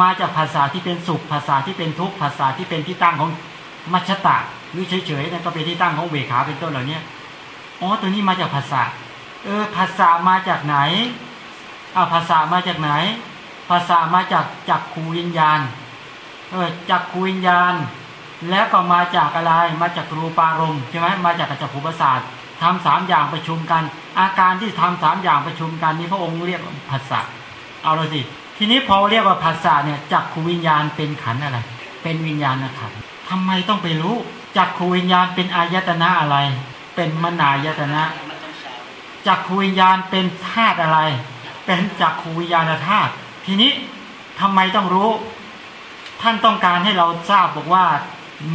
Speaker 1: มาจากภาษาที่เป็นสุขภาษาที่เป็นทุกข์ภาษาที่เป็นที่ตั้งของมัชตะหรือเฉยๆนั่นก็เป็นที่ตั้งของเวขาเป็นต้นเหล่านี้อ๋อตัวนี้มาจากภาษาเออภาษามาจากไหนเอาภาษามาจากไหน ภาษามาจากจักขูวิญญาณเออจักขูวิญญาณ แล้วก็มาจากอะไรมาจากรูปารมณ์ใช่ไหมมาจากจักขูประสาททำสามอย่างประชุมกัน อาการที่ทำสามอย่างประชุมกันนี้พระองค์เรียกภาษาเอาเลยสิทีนี้พอเรียกว่าภาษาเนี่ยจักขูวิญญาณเป็นขันอะไร เป็นวิญญาณขันธ์ทำไมต้องไปรู้จักขูวิญญาณเป็นอายตนะอะไร เป็นมนายตนะ
Speaker 2: มันต้องสาว
Speaker 1: จักขูวิญญาณเป็นธาตุอะไร เป็นจักขูวิญญาณธาตุทีนี้ทำไมต้องรู้ ท่านต้องการให้เราทราบบอกว่า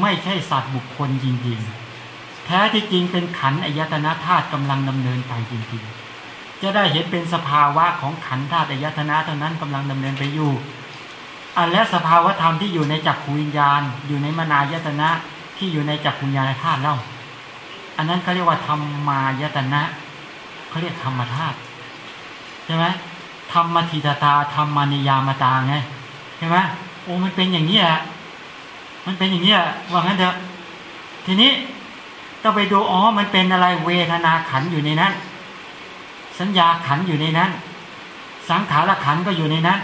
Speaker 1: ไม่ใช่สัตว์บุคคลจริงๆ แท้ที่จริงเป็นขันอายตนะธาตุกำลังดำเนินไปจริงๆ จะได้เห็นเป็นสภาวะของขันธ์ธาตุอายตนะเท่านั้นกำลังดำเนินไปอยู่ อันและสภาวะธรรมที่อยู่ในจักขูวิญญาณ อยู่ในมนายตนะที่อยู่ในจักขูวิญญาณธาตุเล่า อันนั้นเขาเรียกว่าธรรมายตนะเขาเรียกธรรมธาตุใช่ไหมธรรมทิตตาธรรมานิยามตาไงใช่ไหมโอ้มันเป็นอย่างนี้แหละ มันเป็นอย่างนี้แหละว่างั้นเถอะทีนี้ต้องไปดูอ๋อมันเป็นอะไรเวทนาขันอยู่ในนั้น สัญญาขันอยู่ในนั้น สังขารขันก็อยู่ในนั้น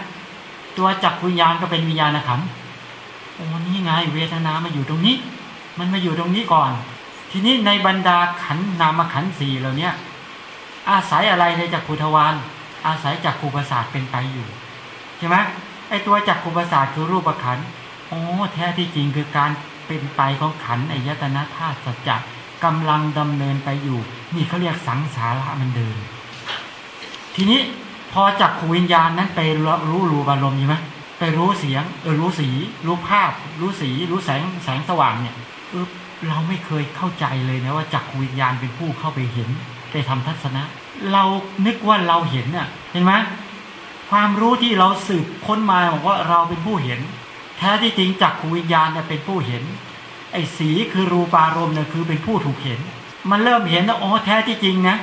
Speaker 1: ตัวจักรวิญญาณก็เป็นวิญญาณขันโอ้นี่ไงเวทนามาอยู่ตรงนี้ มันมาอยู่ตรงนี้ก่อน ทีนี้ในบรรดาขันนามขันสี่เหล่านี้ยอาศัยอะไรในจักรภูทวารอาศัยจักรภูประสาทเป็นไปอยู่ใช่ไหมไอตัวจักรภูประสาทคือรูปขันธ์ โอ้แท้ที่จริงคือการเป็นไปของขันอายตนะธาตุสัจจะกำลังดำเนินไปอยู่ นี่เขาเรียกสังสาระมันเดิน ทีนี้พอจักขูวิญญาณนั้นไปรู้รูปอารมณ์ใช่ไหมไปรู้เสียงเออรู้สี รู้ภาพ รู้สี รู้แสงแสงสว่างเนี่ยเออเราไม่เคยเข้าใจเลยนะว่าจักขูวิญญาณเป็นผู้เข้าไปเห็นไปทำทัศนะ เรานึกว่าเราเห็นน่ะเห็นไหมความรู้ที่เราสืบค้นมาบอกว่าเราเป็นผู้เห็น ท้ที่จริงจักขูวิญญาณเนี่ยเป็นผู้เห็น ไอ้สีคือรูปารมณ์เนี่ยคือเป็นผู้ถูกเห็น มันเริ่มเห็นนะอ๋อแท้ที่จริงนะ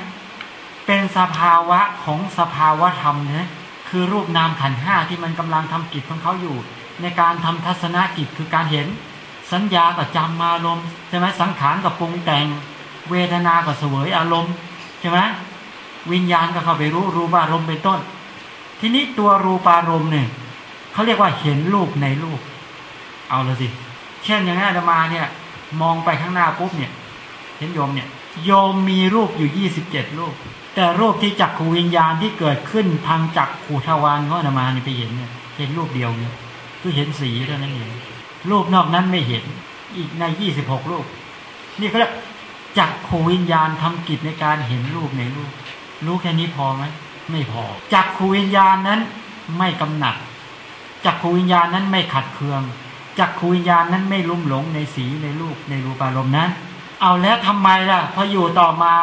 Speaker 1: เป็นสภาวะของสภาวะธรรมนะคือรูปนามขันห้าที่มันกำลังทำกิจของเขาอยู่ ในการทำทัศนกิจคือการเห็น สัญญากับจำมาอารมณ์ใช่ไหมสังขารกับปรุงแต่ง เวทนากับเสวยอารมณ์ใช่ไหมวิญญาณก็เข้าไปรู้รูปอารมณ์เป็นต้น ทีนี้ตัวรูปารมณ์เนี่ยเขาเรียกว่าเห็นรูปในรูป เอาเลยสิ เช่นอย่างนี้อาตมาเนี่ย มองไปข้างหน้าปุ๊บเนี่ย เห็นโยมเนี่ย โยมมีรูปอยู่ยี่สิบเจ็ดรูป แต่รูปที่จักขูวิญญาณที่เกิดขึ้นทางจักขูทวารของอาตมาเนี่ยไปเห็นเนี่ยเห็นรูปเดียวเนี่ยคือเห็นสีเท่านั้นเองรูปนอกนั้นไม่เห็นอีกในยี่สิบหกรูป นี่เขาเรียกจักขูวิญญาณทำกิจในการเห็นรูปในรูป รู้แค่นี้พอไหมไม่พอจักขูวิญญาณนั้นไม่กำหนัดจักขูวิญญาณนั้นไม่ขัดเคือง จักขูวิญญาณนั้นไม่ลุ่มหลงในสีในรูปในรูปอารมณ์นั้น เอาแล้วทำไมล่ะ พออยู่ต่อมา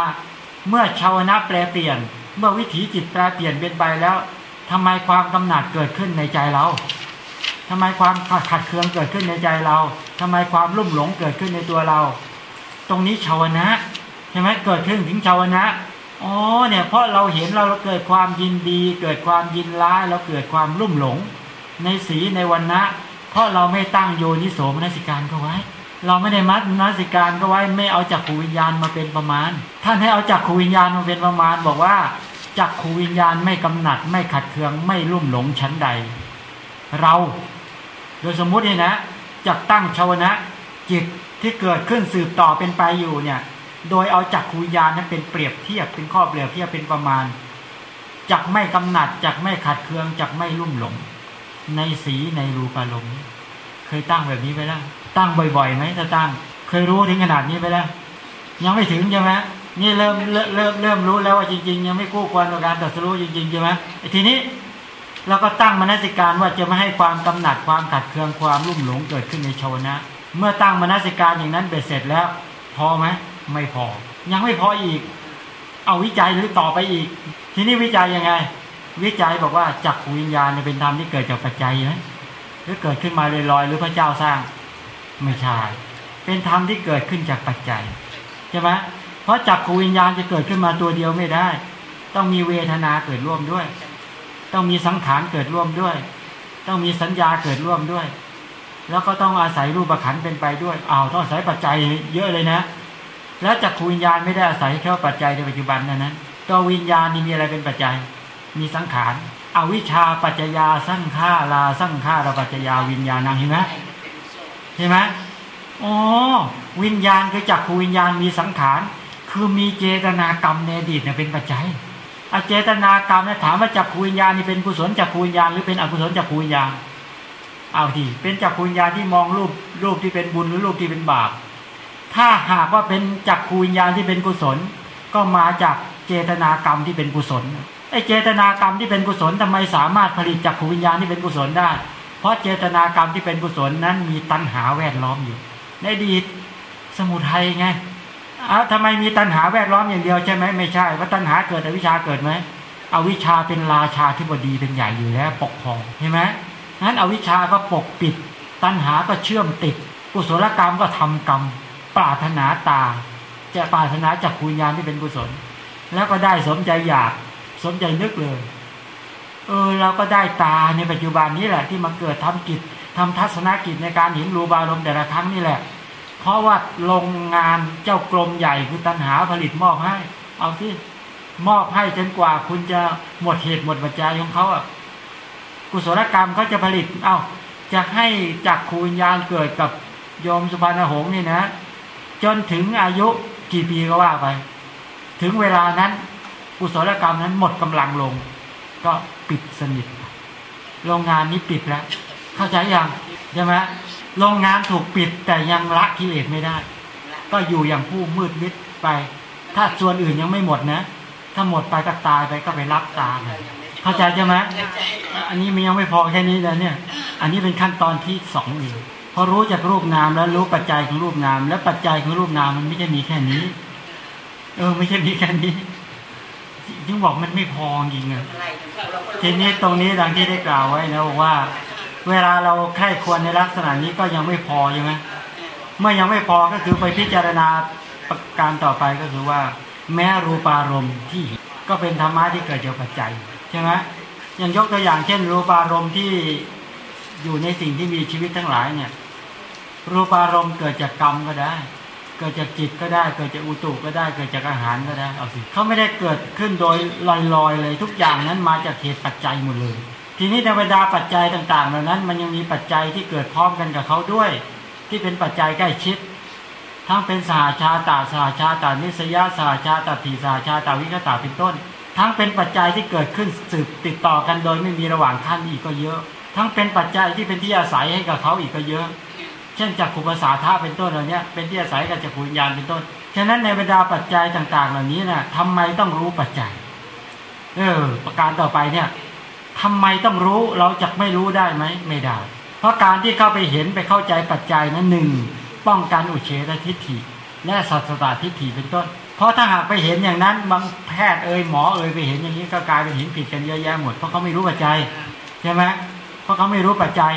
Speaker 1: เมื่อชาวนะแปลเปลี่ยน เมื่อวิถีจิตแปลเปลี่ยนเป็นไปแล้วทำไมความกำหนัดเกิดขึ้นในใจเราทำไมความขัดเคืองเกิดขึ้นในใจเราทำไมความลุ่มหลงเกิดขึ้นในตัวเรา ตรงนี้ชาวนะใช่ไหมเกิดขึ้นถึงชาวนะอ๋อเนี่ยเพราะเราเห็นเราเกิดความยินดี เกิดความยินร้ายเราเกิดความลุ่มหลง ในสีในวันนะ เพราะเราไม่ตั้งโยนิโสมนสิการเขาไว้ เราไม่ได้มัดมนสิการก็ไว้ไม่เอาจักขูวิญญาณมาเป็นประมาณ ท่านให้เอาจักขูวิญญาณมาเป็นประมาณ บอกว่าจักขูวิญญาณไม่กำหนัด ไม่ขัดเคืองไม่ลุ่มหลงชั้นใด เราโดยสมมุติเนี่ยนะจักตั้งชาวนะจิตที่เกิดขึ้นสืบต่อเป็นไปอยู่เนี่ย โดยเอาจักขูวิญญาณนั้นเป็นเปรียบเทียบเป็นข้อเปรียบเทียบเป็นประมาณจักไม่กำหนัดจักไม่ขัดเคืองจักไม่ลุ่มหลง ในสีในรูปารมณ์เคยตั้งแบบนี้ไปแล้วตั้งบ่อยๆไหมถ้าตั้ง เคยรู้ถึงขนาดนี้ไปแล้ว ยังไม่ถึงใช่ไหมนี่เริ่มเริ่มเริ่มเริ่มรู้แล้วว่าจริง ๆ ยังไม่คู่ควรกับการตรัสรู้จริงๆใช่ไหมไอ้ทีนี้เราก็ตั้งมนสิการว่าจะไม่ให้ความกำหนัดความขัดเคืองความรุ่มหลงเกิดขึ้นในชาวนะ เมื่อตั้งมนสิการอย่างนั้นเบ็ดเสร็จแล้ว พอไหมไม่พอ ยังไม่พออีก เอาวิจัยหรือต่อไปอีก ทีนี้วิจัยยังไง วิจัยบอกว่าจักรวิญญาณเนี่ยเป็นธรรมที่เกิดจากปัจจัยไหมหรือเกิดขึ้นมาลอยๆหรือพระเจ้าสร้าง ไม่ใช่ เป็นธรรมที่เกิดขึ้นจากปัจจัยใช่ไหมเพราะจักรวิญญาณจะเกิดขึ้นมาตัวเดียวไม่ได้ ต้องมีเวทนาเกิดร่วมด้วย ต้องมีสังขารเกิดร่วมด้วย ต้องมีสัญญาเกิดร่วมด้วย แล้วก็ต้องอาศัยรูปขันเป็นไปด้วยอ้าวต้องอาศัยปัจจัยเยอะเลยนะ แล้วจักรวิญญาณไม่ได้อาศัยแค่ปัจจัยในปัจจุบันนั้นนั้นตัววิญญาณนี่มีอะไรเป็นปัจจัย มีสังขารอวิชาปัจจยาสร้างฆาลาสร้างฆาราปัจจยาวิญญาณังเห็นไหมเห็นไหมอ๋อวิญญาณคือจักรวิญญาณมีสังขารคือมีเจตนากรรมในอดีตเนี่ยเป็นปัจจัยอาเจตนากรรมเนี่ยถามว่าจักรวิญญาณนี่เป็นกุศลจักรวิญญาณหรือเป็นอกุศลจักรวิญญาณเอาทีเป็นจักรวิญญาณที่มองรูปรูปที่เป็นบุญหรือรูปที่เป็นบาปถ้าหากว่าเป็นจักรวิญญาณที่เป็นกุศล ก็มาจากเจตนากรรมที่เป็นกุศล ไอเจตนากรรมที่เป็นกุศลทำไมสามารถผลิตจักรวิญญาณที่เป็นกุศลได้ เพราะเจตนากรรมที่เป็นกุศลนั้นมีตัณหาแวดล้อมอยู่ ในอดีตสมุทัยไงอ้าวทำไมมีตัณหาแวดล้อมอย่างเดียวใช่ไหมไม่ใช่ว่าตัณหาเกิดอวิชชาเกิดไหมอวิชชาเป็นราชาที่บดีเป็นใหญ่อยู่แล้วปกครองเห็นไหมนั้นอวิชชาก็ปกปิด ตัณหาก็เชื่อมติด กุศลกรรมก็ทำกรรม ปรารถนาตา จะปรารถนาจากคุณญาณที่เป็นกุศล แล้วก็ได้สมใจอยาก สมใจนึกเลย เออเราก็ได้ตาในปัจจุบันนี้แหละ ที่มาเกิดทำกิจทำทัศนกิจในการเห็นรูปารมแต่ละครั้งนี่แหละ เพราะว่าโรงงานเจ้ากรมใหญ่คือตัณหาผลิตมอบให้ เอาที่มอบให้จนกว่าคุณจะหมดเหตุหมดปัจจัยของเขาอะกุศลกรรมเขาจะผลิต เอาจะให้จักขูญญาณเกิดกับโยมสุพรรณหงษ์นี่นะ จนถึงอายุกี่ปีก็ว่าไป ถึงเวลานั้น กุศลกรรมนั้นหมดกำลังลง ก็ปิดสนิท โรงงานนี้ปิดแล้ว เข้าใจยังใช่ไหมโรงงานถูกปิดแต่ยังละกิเลสไม่ได้ ก็อยู่อย่างผู้มืดมิดไป ถ้าส่วนอื่นยังไม่หมดนะ ถ้าหมดไปก็ตายไปก็ไปรับตามเข้าใจใช่ไหมอันนี้มันยังไม่พอแค่นี้แล้วเนี่ย อันนี้เป็นขั้นตอนที่สองเองพอรู้จากรูปนามแล้วรู้ปัจจัยของรูปนาม แล้วปัจจัยของรูปนามมันไม่ใช่มีแค่นี้ เออ ไม่ใช่มีแค่นี้ จึงบอกมันไม่พอจริงอะทีนี้ตรงนี้ดังที่ได้กล่าวไว้นะบอกว่า เวลาเราใคร่ควรในลักษณะนี้ก็ยังไม่พอใช่ไหมเมื่อยังไม่พอก็คือไปพิจารณาประการต่อไปก็คือว่า แม้รูปารมณ์ที่ก็เป็นธรรมะที่เกิดจากปัจจัยใช่ไหมอย่างยกตัวอย่างเช่น รูปารมณ์ที่อยู่ในสิ่งที่มีชีวิตทั้งหลายเนี่ย รูปารมณ์เกิดจากกรรมก็ได้ เกิดจากจิตก็ได้ เกิดจากอุตุก็ได้ เกิดจากอาหารก็ได้เอาสิเขาไม่ได้เกิดขึ้นโดยลอยๆเลย ทุกอย่างนั้นมาจากเหตุปัจจัยหมดเลย ทีนี้ในบรรดาปัจจัยต่างๆ เหล่านั้น มันยังมีปัจจัยที่เกิดพร้อมกันกับเขาด้วย ที่เป็นปัจจัยใกล้ชิด ทั้งเป็นสหาชาตาสหาชาตานิสยาสหาชาตาทีสหาชาตาวิคตาเป็นต้น ทั้งเป็นปัจจัยที่เกิดขึ้นสืบติดต่อกันโดยไม่มีระหว่างขั้นอีกก็เยอะ ทั้งเป็นปัจจัยที่เป็นที่อาศัยให้กับเขาอีกก็เยอะ เช่นจากขุปสาธาเป็นต้นเหล่านี้เป็นที่อาศัยกับจักรวิญญาณเป็นต้น ฉะนั้นในบรรดาปัจจัยต่าง ๆ เหล่านี้นะ่ะทำไมต้องรู้ปัจจัย เออ ประการต่อไปเนี่ยทำไมต้องรู้เราจะไม่รู้ได้ไหมไม่ได้ เพราะการที่เข้าไปเห็นไปเข้าใจปัจจัยนั้นหนึ่งป้องกันอุเฉตทิฏฐิ และสัตตตาทิฏฐิเป็นต้น เพราะถ้าหากไปเห็นอย่างนั้นบางแพทย์เอ่ยหมอเอ่ยไปเห็นอย่างนี้ก็กลายเป็นเห็นผิดกันเยอะแยะหมดเพราะเขาไม่รู้ปัจจัยใช่ไหมเพราะเขาไม่รู้ปัจจัย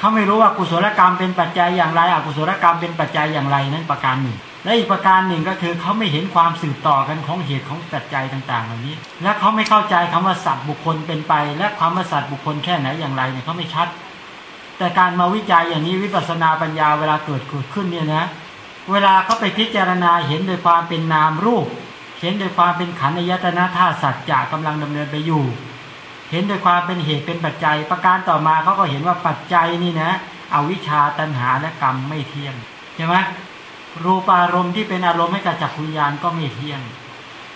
Speaker 1: เขาไม่รู้ว่ากุศลกรรมเป็นปัจจัยอย่างไรอกุศลกรรมเป็นปัจจัยอย่างไรนั้นประการหนึ่ง และอีกประการหนึ่งก็คือเขาไม่เห็นความสืบต่อกันของเหตุของปัจจัยต่างๆ เหล่านี้ และเขาไม่เข้าใจคำว่าสัตว์บุคคลเป็นไป และความว่าสัตว์บุคคลแค่ไหนอย่างไรเนี่ยเขาไม่ชัด แต่การมาวิจัยอย่างนี้วิปัสสนาปัญญาเวลาเกิดเกิดขึ้นเนี่ยนะ เวลาเขาไปพิจารณาเห็นโดยความเป็นนามรูป เห็นโดยความเป็นขันธ์ยตนะธาตุสัจจะกำลังดำเนินไปอยู่ เห็นโดยความเป็นเหตุเป็นปัจจัย ประการต่อมาเขาก็เห็นว่าปัจจัยนี่นะอวิชชาตัณหาและกรรมไม่เที่ยงใช่ไหมรูปารมณ์ที่เป็นอารมณ์ให้กับจักรวิญญาณก็ไม่เที่ยง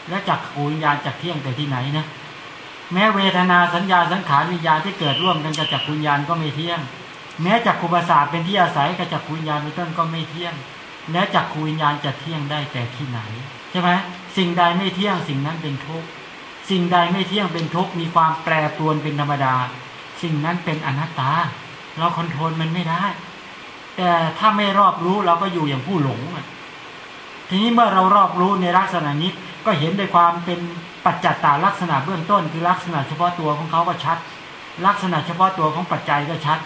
Speaker 1: และจักรวิญญาณจักเที่ยงแต่ที่ไหนนะแม้เวทนาสัญญาสังขารวิญญาณที่เกิดร่วมกันกับจักรวิญญาณก็ไม่เที่ยง แม้จักรคุปศาสตร์เป็นที่อาศัยกับจักรวิญญาณเป็นต้นก็ไม่เที่ยง และจักขูวิญญาณจะเที่ยงได้แต่ที่ไหนใช่ไหมสิ่งใดไม่เที่ยงสิ่งนั้นเป็นทุกข์ สิ่งใดไม่เที่ยงเป็นทุกข์มีความแปรปรวนเป็นธรรมดา สิ่งนั้นเป็นอนัตตา เราคอนโทรลมันไม่ได้ แต่ถ้าไม่รอบรู้เราก็อยู่อย่างผู้หลงทีนี้เมื่อเรารอบรู้ในลักษณะนี้ก็เห็นในความเป็นปัจจัตตาลักษณะเบื้องต้น คือลักษณะเฉพาะตัวของเขาก็ชัด ลักษณะเฉพาะตัวของปัจจัยก็ชัด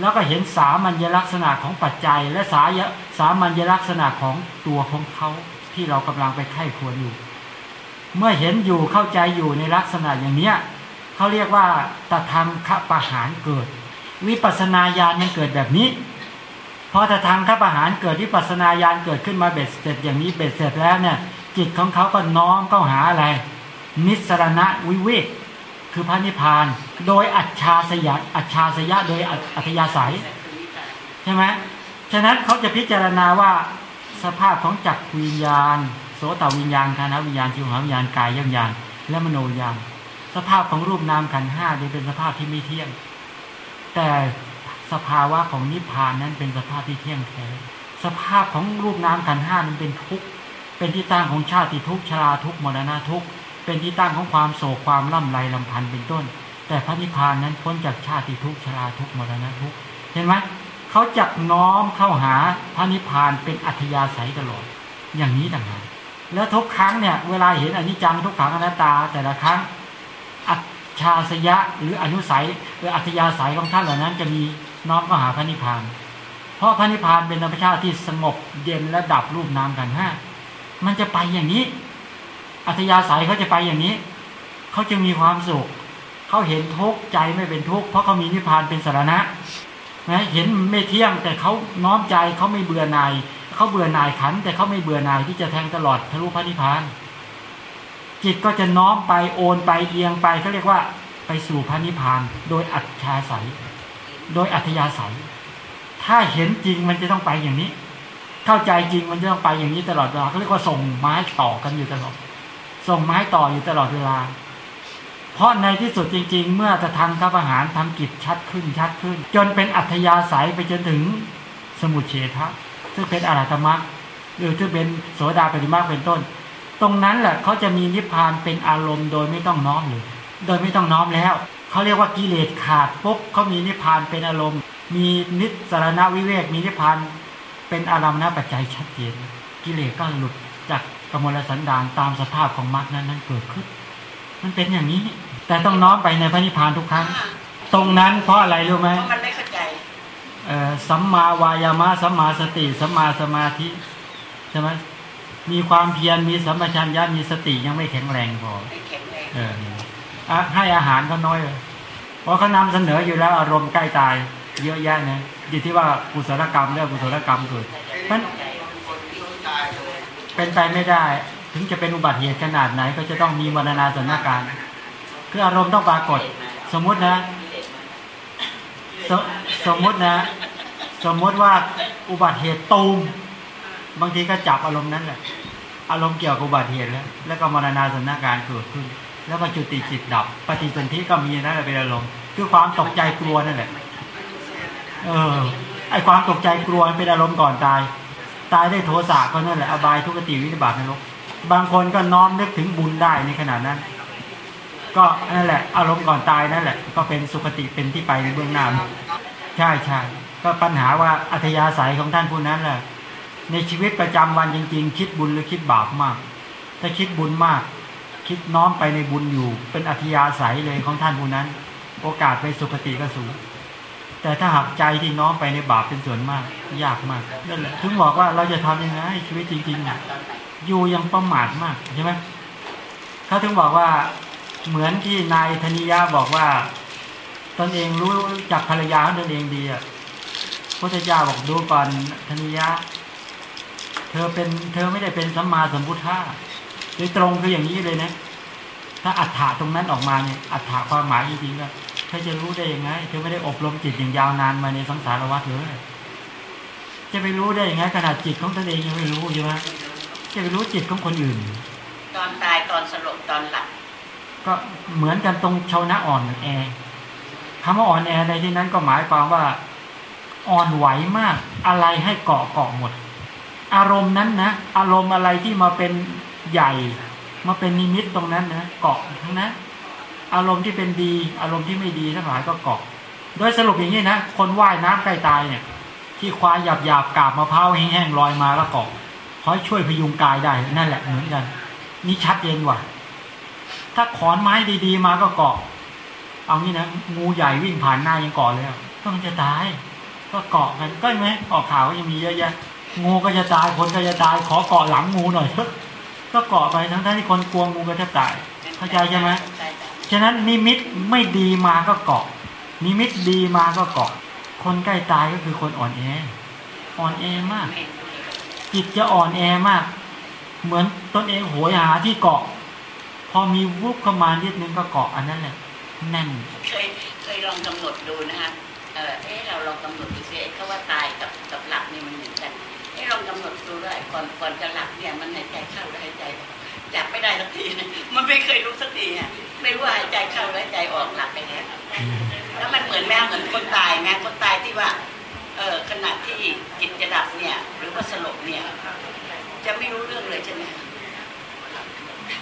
Speaker 1: แล้วก็เห็นสามัญลักษณะของปัจจัย และสายสามัญลักษณะของตัวของเขาที่เรากำลังไปไข้ควรอยู่ เมื่อเห็นอยู่เข้าใจอยู่ในลักษณะอย่างเนี้ยเขาเรียกว่าตธรรมขประหารเกิด วิปัสนาญาณมันเกิดแบบนี้พอตธรรมขประหารเกิดวิปัสสนาญาณเกิดขึ้นมาเบ็ดเสร็จอย่างนี้เบ็ดเสร็จแล้วเนี่ย จิตของเขาก็น้อมเข้าหาอะไร นิสรณะวิเวกคือพระนิพพาน โดยอัจฉาสยะอัจฉาสยะโดยอัธยาศัยใช่ไหมฉะนั้นเขาจะพิจารณาว่าสภาพของจักรวิญญาณ โสตวิญญาณคานวิญญาณจิวหาวิญญาณกายวิญญาณ และมโนวิญญาณ สภาพของรูปนามขันห้านี่เป็นสภาพที่ไม่เที่ยง แต่สภาวะของนิพพานนั้นเป็นสภาพที่เที่ยงแท้สภาพของรูปนามขันห้านั้นเป็นทุกข์เป็นที่ตั้งของชาติทุกข์ชราทุกข์มรณะทุกข์เป็นที่ตั้งของความโศกความล่ำไรลำพันธ์เป็นต้น แต่พระนิพพานนั้นพ้นจากชาติทุกข์ชราทุกข์มรณะทุกข์เห็นไหมเขาจักน้อมเข้าหาพระนิพพานเป็นอัธยาศัยตลอด อย่างนี้ต่างหาก แล้วทุกครั้งเนี่ยเวลาเห็นอนิจจังทุกขังอนัตตา แต่ละครั้งอัจฉาสยะหรืออนุสัยหรืออัธยาศัยของท่านเหล่านั้น จะมีน้อมเข้าหาพระนิพพาน เพราะพระนิพพานเป็นธรรมชาติที่สงบเย็นและดับรูปนามกันห้ามันจะไปอย่างนี้ อัธยาศัยเขาจะไปอย่างนี้ เขาจึงมีความสุขเขาเห็นทุกข์ใจไม่เป็นทุกข์เพราะเขามีนิพพานเป็นสารณะนะเห็นไม่เที่ยงแต่เขาน้อมใจเขาไม่เบื่อหน่าย เขาเบื่อหน่ายขัน แต่เขาไม่เบื่อหน่ายที่จะแทงตลอดทะลุพระนิพพาน จิตก็จะน้อมไปโอนไปเอียงไปเขาเรียกว่าไปสู่พระนิพพาน โดยอัจฉาศัย โดยอัธยาศัย ถ้าเห็นจริงมันจะต้องไปอย่างนี้ เข้าใจจริงมันจะต้องไปอย่างนี้ตลอดเวลาเขาเรียกว่าส่งไม้ต่อกันอยู่ตลอด ส่งไม้ต่ออยู่ตลอดเวลา เพราะในที่สุดจริง ๆ เมื่อจะทำข้าอาหารทำกิจชัดขึ้นชัดขึ้น จนเป็นอัธยาศัยไปจนถึงสมุทเฉทะ ซึ่งเป็นอรหัตมรรคหรือที่เป็นโสดาปฏิมาเป็นต้น ตรงนั้นแหละเขาจะมีนิพพานเป็นอารมณ์โดยไม่ต้องน้อมเลยโดยไม่ต้องน้อมแล้ว เขาเรียกว่ากิเลสขาดปุ๊บเขามีนิพพานเป็นอารมณ์ มีนิสรณวิเวกมีนิพพานเป็นอารมณ์นปัจจัยชัดเจนกิเลสก็หลุดจากกมลสันดานตามสภาพของมรรคนั้นนั้นเกิดขึ้น มันเป็นอย่างนี้ แต่ต้องน้อมไปในพระนิพพานทุกครั้ง ตรงนั้นเพราะอะไรรู้ไหม
Speaker 2: เพราะมันไม่เข้าใจ
Speaker 1: เอ่อ สัมมาวายามะสัมมาสติสัมมาสมาธิใช่ไหมมีความเพียรมีสัมปชัญญะมีสติยังไม่แข็งแรงพอ
Speaker 2: ไม่แข็งแรง
Speaker 1: เอออะให้อาหารเขาน้อยเลยเพราะเขานำเสนออยู่แล้วอารมณ์ใกล้ตาย เยอะแยะนะอยู่ที่ว่ากุศลกรรมเรื่องกุศลกรรมเกิดมันเป็นไปไม่ได้ ถึงจะเป็นอุบัติเหตุขนาดไหน ก็จะต้องมีมรณาสถานการณ์คืออารมณ์ต้องปรากฏ สมมุตินะ สสมมตินะ สมมติว่าอุบัติเหตุตูมบางทีก็จับอารมณ์นั้นแหละอารมณ์เกี่ยวกับอุบัติเหตุแล้ว แล้วก็มรณาสถานการณ์เกิดขึ้น แล้วก็จุติจิตดับ ปฏิสนธิก็มีนั่นแหละเป็นอารมณ์คือความตกใจกลัวนั่นแหละ เออ ไอความตกใจกลัวเป็นอารมณ์ก่อนตาย ตายได้โทสะก็นั่นแหละอบายทุกขติวิบัตินรกบางคนก็น้อมนึกถึงบุญได้ในขณะนั้น ก็นั่นแหละอารมณ์ก่อนตายนั่นแหละ ก็เป็นสุคติเป็นที่ไปในเบื้องหน้าใช่ใช่ก็ปัญหาว่าอัธยาศัยของท่านผู้นั้นแหละในชีวิตประจำวันจริง ๆ คิดบุญหรือคิดบาปมาก ถ้าคิดบุญมาก คิดน้อมไปในบุญอยู่ เป็นอัธยาศัยเลยของท่านผู้นั้น โอกาสไปสุคติก็สูงแต่ถ้าหากใจที่น้อมไปในบาปเป็นส่วนมาก ยากมากนั่นแหละถึงบอกว่าเราจะทำยังไงชีวิตจริงๆน่ะอยู่ยังประมาทมากใช่ไหมเขาถึงบอกว่า เหมือนที่นายธนิยะบอกว่า ตนเองรู้จักภรรยาของตนเองดีอะพระเจ้าบอกดูก่อนธนิยะ เธอเป็นเธอไม่ได้เป็นสัมมาสัมพุทธะโดยตรงคืออย่างนี้เลยนะ ถ้าอัฏฐะตรงนั้นออกมาเนี่ยอัฏฐะความหมายจริงๆก็เธอจะรู้ได้ยังไง เธอไม่ได้อบรมจิตอย่างยาวนานมาในสังสารวัฏเลยจะไปรู้ได้ยังไงขนาดจิตของตนเองยังไม่รู้ใช่ไหมจะไปรู้จิตของคนอื่น
Speaker 2: ตอนตายตอนสลบตอนหลับ
Speaker 1: ก็เหมือนกันตรงชาวนะอ่อนแอคำว่าอ่อนแอในที่นั้นก็หมายความว่าอ่อนไหวมาก อะไรให้เกาะเกาะหมด อารมณ์นั้นนะอารมณ์อะไรที่มาเป็นใหญ่ มาเป็นนิมิตตรงนั้นนะเกาะทั้งนั้นอารมณ์ที่เป็นดี อารมณ์ที่ไม่ดีทั้งหลายก็เกาะ โดยสรุปอย่างนี้นะคนว่ายน้ำใกล้ตายเนี่ย ที่ควายหยาบหยาบกาบมะพร้าวแห้งๆลอยมาแล้วเกาะคอยช่วยพยุงกายได้นั่นแหละเหมือนกัน นี่ชัดเจนว่ะ ถ้าขอนไม้ดีๆ มาก็เกาะ เอางี้นะงูใหญ่วิ่งผ่านหน้ายังเกาะเลยอะก็มันจะตาย ก็เกาะกันก็ไหมออกข่าวก็ยังมีเยอะแยะงูก็จะตายคนก็จะตายขอเกาะหลังงูหน่อยก็เกาะไปทั้งที่คนกลัวงูก็แทบตายเข้าใจใช่ไหม
Speaker 2: ใช่
Speaker 1: ฉะนั้นนิมิตไม่ดีมาก็เกาะ นิมิตดีมาก็เกาะ คนใกล้ตายก็คือคนอ่อนแอ อ่อนแอมาก จิตจะอ่อนแอมาก เหมือนตนเองโหยหาที่เกาะ พอมีวุบเข้ามานิดนึงก็เกาะอันนั้นแหละแน่น
Speaker 2: เคยเคยลองกำหนดดูนะคะเออเอ๊ะเราลองกำหนดดูสิไอ้เขาว่าตายกับกับหลับนี่มันเหมือนกันเอ๊ะลองกำหนดดูด้วยก่อนก่อนจะหลับเนี่ยมันหายใจเข้าหรือหายใจออกจับไม่ได้สักทีนะมันไม่เคยรู้สักทีอะไม่รู้ว่าหายใจเข้าหรือหายใจออกหลับไปแล้วแล้วมันเหมือนแม่เหมือนคนตายแม่คนตายที่ว่าเออขณะที่จิตจะดับเนี่ย หรือว่าสลบเนี่ย จะไม่รู้เรื่องเลยใช่ไหม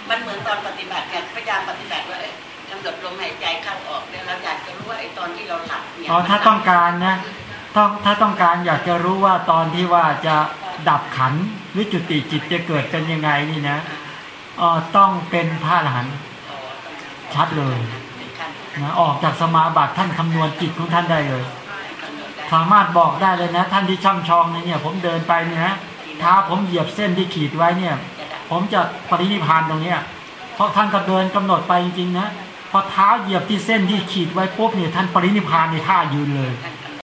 Speaker 2: มันเหมือนตอนปฏิบัติเนี่ยพยายามปฏิบัติว่าเอ้ยกำหนดลมหายใจเข้าออกเนี่ยเราอยากจะรู้ว่าไอ้ตอนที่เราหลับเนี่ย
Speaker 1: อ๋อถ้าต้องการนะต้องถ้าต้องการอยากจะรู้ว่าตอนที่ว่าจะดับขันธ์หรือจุติจิตจะเกิดเป็นยังไงนี่นะอ๋อต้องเป็นพระอรหันต์ชัดเลย
Speaker 2: นะ
Speaker 1: ออกจากสมาบัติท่านคำนวณจิตของท่านได้เลย สามารถบอกได้เลยนะ ท่านที่ช่ำชองเนี่ยผมเดินไปเนี่ยนะเท้าผมเหยียบเส้นที่ขีดไว้เนี่ย ผมจะปรินิพานตรงเนี้ยเพราะท่านก็เดินกำหนดไปจริงๆนะพอเท้าเหยียบที่เส้นที่ขีดไว้ปุ๊บเนี่ยท่านปรินิพานในท่ายืนเลย